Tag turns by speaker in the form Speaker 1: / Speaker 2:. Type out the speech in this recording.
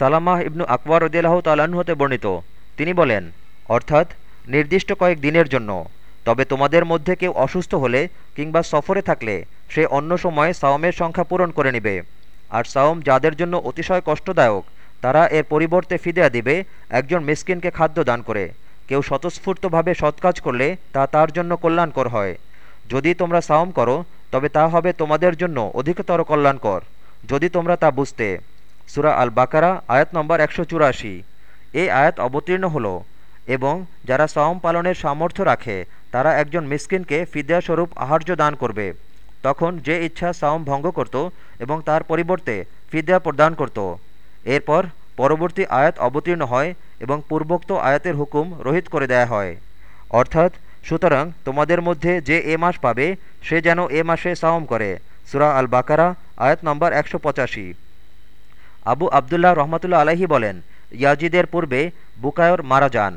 Speaker 1: সালামাহ ইবনু আকবর রদিয়াল্লাহ তাল্লাহ্ন হতে বর্ণিত। তিনি বলেন, অর্থাৎ নির্দিষ্ট কয়েক দিনের জন্য। তবে তোমাদের মধ্যে কেউ অসুস্থ হলে কিংবা সফরে থাকলে সে অন্য সময় সাওমের সংখ্যা পূরণ করে নিবে। আর সাওম যাদের জন্য অতিশয় কষ্টদায়ক, তারা এর পরিবর্তে ফিদেয়া দিবে, একজন মিসকিনকে খাদ্য দান করে। কেউ স্বতঃস্ফূর্তভাবে সৎকাজ করলে তা তার জন্য কল্যাণকর হয়। যদি তোমরা সাওম করো, তবে তা হবে তোমাদের জন্য অধিকতর কল্যাণকর। যদি তোমরা তা বুঝতে সুরা আল বাকারা আয়াত নম্বর একশো চুরাশি। এই আয়াত অবতীর্ণ হল এবং যারা সাওম পালনের সামর্থ্য রাখে, তারা একজন মিসকিনকে ফিদিয়া স্বরূপ আহার্য দান করবে। তখন যে ইচ্ছা সাওম ভঙ্গ করত এবং তার পরিবর্তে ফিদিয়া প্রদান করত। এরপর পরবর্তী আয়াত অবতীর্ণ হয় এবং পূর্বোক্ত আয়াতের হুকুম রহিত করে দেয়া হয়। অর্থাৎ, সুতরাং তোমাদের মধ্যে যে এ মাস পাবে, সে যেন এ মাসে সাওম করে। সুরা আল বাকারা আয়াত নম্বর একশো পঁচাশি। আবু আবদুল্লাহ রহমতুল্লা আলাহি বলেন ইয়াজিদের পূর্বে বুকায়র মারা যান।